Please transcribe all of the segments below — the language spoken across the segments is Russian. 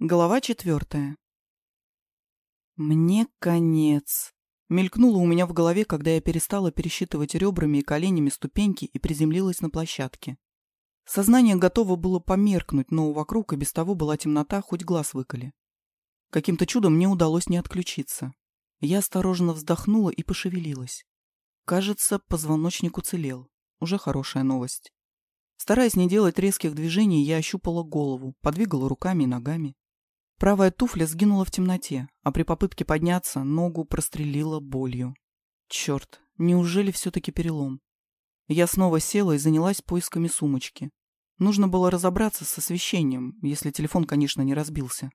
Глава четвертая. Мне конец. Мелькнуло у меня в голове, когда я перестала пересчитывать ребрами и коленями ступеньки и приземлилась на площадке. Сознание готово было померкнуть, но вокруг и без того была темнота, хоть глаз выколи. Каким-то чудом мне удалось не отключиться. Я осторожно вздохнула и пошевелилась. Кажется, позвоночник уцелел. Уже хорошая новость. Стараясь не делать резких движений, я ощупала голову, подвигала руками и ногами. Правая туфля сгинула в темноте, а при попытке подняться ногу прострелила болью. Черт, неужели все-таки перелом? Я снова села и занялась поисками сумочки. Нужно было разобраться с освещением, если телефон, конечно, не разбился.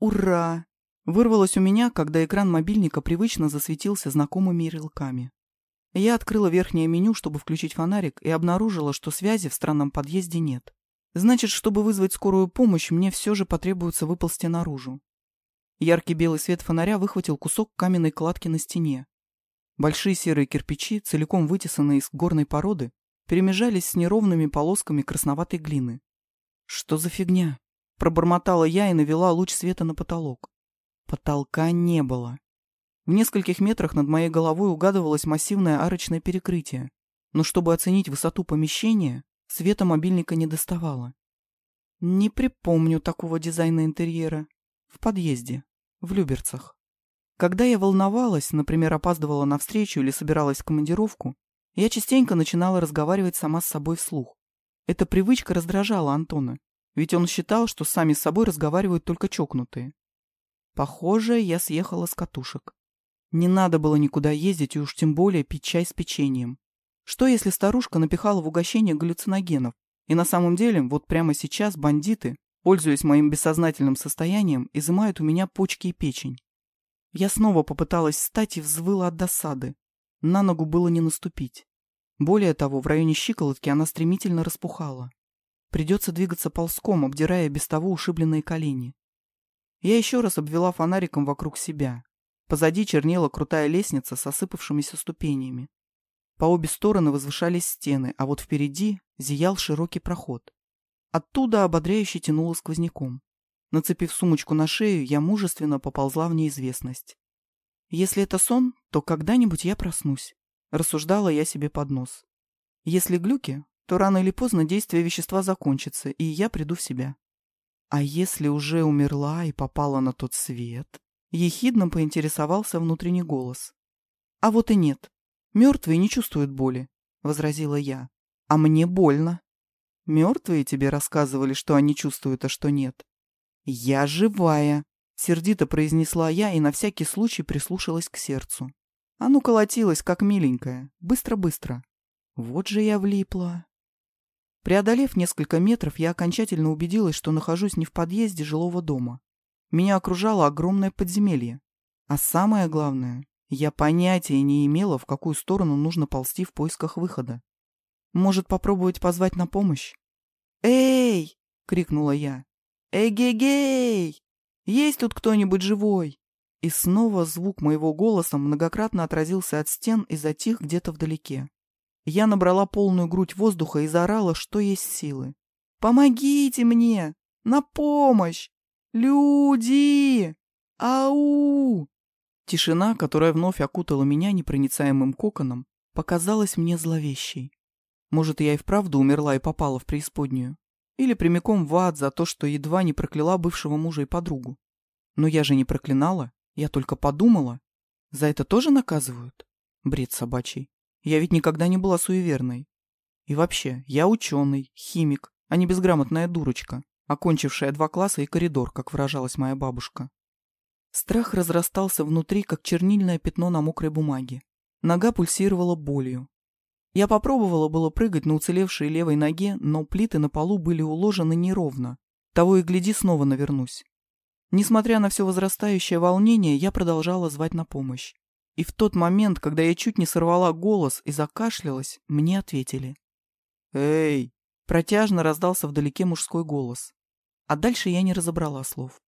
Ура! Вырвалось у меня, когда экран мобильника привычно засветился знакомыми ярлыками. Я открыла верхнее меню, чтобы включить фонарик, и обнаружила, что связи в странном подъезде нет. Значит, чтобы вызвать скорую помощь, мне все же потребуется выползти наружу. Яркий белый свет фонаря выхватил кусок каменной кладки на стене. Большие серые кирпичи, целиком вытесанные из горной породы, перемежались с неровными полосками красноватой глины. «Что за фигня?» — пробормотала я и навела луч света на потолок. Потолка не было. В нескольких метрах над моей головой угадывалось массивное арочное перекрытие, но чтобы оценить высоту помещения, Света мобильника не доставало. Не припомню такого дизайна интерьера. В подъезде. В Люберцах. Когда я волновалась, например, опаздывала на встречу или собиралась в командировку, я частенько начинала разговаривать сама с собой вслух. Эта привычка раздражала Антона, ведь он считал, что сами с собой разговаривают только чокнутые. Похоже, я съехала с катушек. Не надо было никуда ездить и уж тем более пить чай с печеньем. Что, если старушка напихала в угощение галлюциногенов, и на самом деле вот прямо сейчас бандиты, пользуясь моим бессознательным состоянием, изымают у меня почки и печень? Я снова попыталась встать и взвыла от досады. На ногу было не наступить. Более того, в районе щиколотки она стремительно распухала. Придется двигаться ползком, обдирая без того ушибленные колени. Я еще раз обвела фонариком вокруг себя. Позади чернела крутая лестница с осыпавшимися ступенями. По обе стороны возвышались стены, а вот впереди зиял широкий проход. Оттуда ободряюще тянуло сквозняком. Нацепив сумочку на шею, я мужественно поползла в неизвестность. Если это сон, то когда-нибудь я проснусь. Рассуждала я себе под нос. Если глюки, то рано или поздно действие вещества закончится, и я приду в себя. А если уже умерла и попала на тот свет? Ехидно поинтересовался внутренний голос. А вот и нет. Мертвые не чувствуют боли, — возразила я. А мне больно. Мертвые тебе рассказывали, что они чувствуют, а что нет. Я живая, — сердито произнесла я и на всякий случай прислушалась к сердцу. Оно колотилось, как миленькое, быстро-быстро. Вот же я влипла. Преодолев несколько метров, я окончательно убедилась, что нахожусь не в подъезде жилого дома. Меня окружало огромное подземелье. А самое главное, я понятия не имела, в какую сторону нужно ползти в поисках выхода. Может, попробовать позвать на помощь? «Эй!» — крикнула я. «Эгегей! Есть тут кто-нибудь живой?» И снова звук моего голоса многократно отразился от стен и затих где-то вдалеке. Я набрала полную грудь воздуха и заорала, что есть силы. «Помогите мне! На помощь! Люди! Ау!» Тишина, которая вновь окутала меня непроницаемым коконом, показалась мне зловещей. Может, я и вправду умерла и попала в преисподнюю. Или прямиком в ад за то, что едва не прокляла бывшего мужа и подругу. Но я же не проклинала, я только подумала. За это тоже наказывают? Бред собачий. Я ведь никогда не была суеверной. И вообще, я ученый, химик, а не безграмотная дурочка, окончившая два класса и коридор, как выражалась моя бабушка. Страх разрастался внутри, как чернильное пятно на мокрой бумаге. Нога пульсировала болью. Я попробовала было прыгать на уцелевшей левой ноге, но плиты на полу были уложены неровно. Того и гляди, снова навернусь. Несмотря на все возрастающее волнение, я продолжала звать на помощь. И в тот момент, когда я чуть не сорвала голос и закашлялась, мне ответили. «Эй!» — протяжно раздался вдалеке мужской голос. А дальше я не разобрала слов.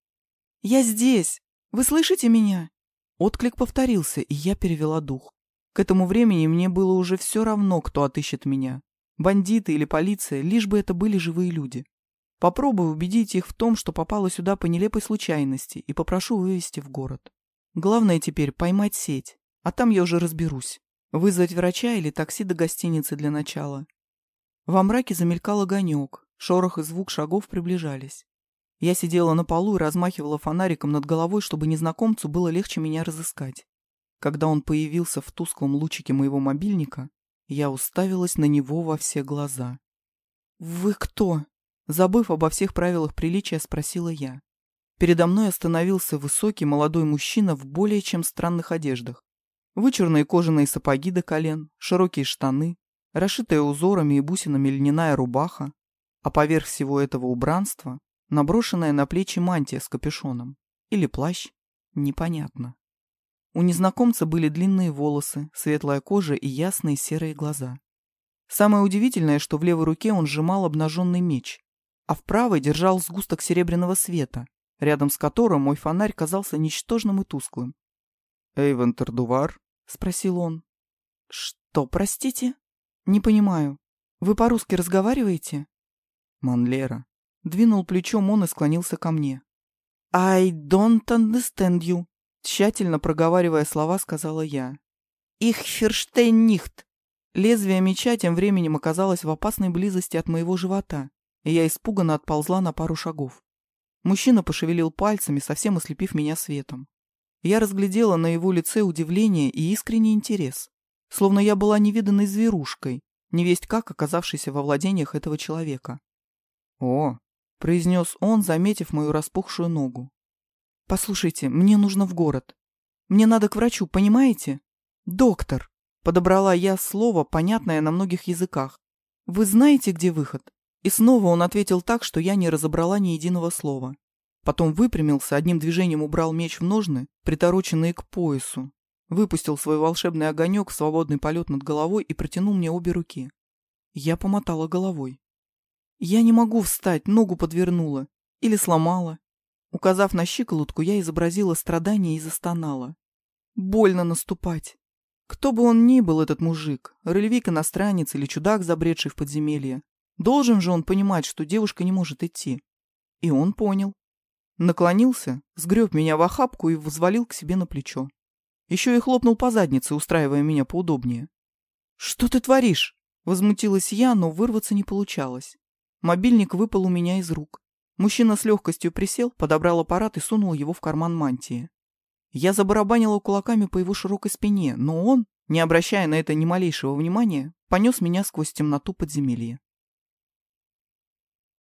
«Я здесь!» Вы слышите меня?» Отклик повторился, и я перевела дух. К этому времени мне было уже все равно, кто отыщет меня. Бандиты или полиция, лишь бы это были живые люди. Попробую убедить их в том, что попала сюда по нелепой случайности, и попрошу вывести в город. Главное теперь поймать сеть, а там я уже разберусь. Вызвать врача или такси до гостиницы для начала. Во мраке замелькал огонек, шорох и звук шагов приближались. Я сидела на полу и размахивала фонариком над головой, чтобы незнакомцу было легче меня разыскать. Когда он появился в тусклом лучике моего мобильника, я уставилась на него во все глаза. «Вы кто?» Забыв обо всех правилах приличия, спросила я. Передо мной остановился высокий молодой мужчина в более чем странных одеждах. Вычурные кожаные сапоги до колен, широкие штаны, расшитая узорами и бусинами льняная рубаха, а поверх всего этого убранства наброшенная на плечи мантия с капюшоном. Или плащ. Непонятно. У незнакомца были длинные волосы, светлая кожа и ясные серые глаза. Самое удивительное, что в левой руке он сжимал обнаженный меч, а в правой держал сгусток серебряного света, рядом с которым мой фонарь казался ничтожным и тусклым. «Эйвен Тардувар?» — спросил он. «Что, простите?» «Не понимаю. Вы по-русски разговариваете?» «Манлера». Двинул плечом он и склонился ко мне. «I don't understand you», Тщательно проговаривая слова, сказала я. «Их ферштейн нихт!» Лезвие меча тем временем оказалось в опасной близости от моего живота, и я испуганно отползла на пару шагов. Мужчина пошевелил пальцами, совсем ослепив меня светом. Я разглядела на его лице удивление и искренний интерес, словно я была невиданной зверушкой, невесть как оказавшейся во владениях этого человека. «О!» — произнес он, заметив мою распухшую ногу. «Послушайте, мне нужно в город. Мне надо к врачу, понимаете? Доктор!» Подобрала я слово, понятное на многих языках. «Вы знаете, где выход?» И снова он ответил так, что я не разобрала ни единого слова. Потом выпрямился, одним движением убрал меч в ножны, притороченные к поясу. Выпустил свой волшебный огонек в свободный полет над головой и протянул мне обе руки. Я помотала головой. Я не могу встать, ногу подвернула. Или сломала. Указав на щиколотку, я изобразила страдание и застонала. Больно наступать. Кто бы он ни был, этот мужик, рыльвик-иностранец или чудак, забредший в подземелье, должен же он понимать, что девушка не может идти. И он понял. Наклонился, сгреб меня в охапку и взвалил к себе на плечо. Еще и хлопнул по заднице, устраивая меня поудобнее. «Что ты творишь?» Возмутилась я, но вырваться не получалось. Мобильник выпал у меня из рук. Мужчина с легкостью присел, подобрал аппарат и сунул его в карман мантии. Я забарабанила кулаками по его широкой спине, но он, не обращая на это ни малейшего внимания, понес меня сквозь темноту подземелья.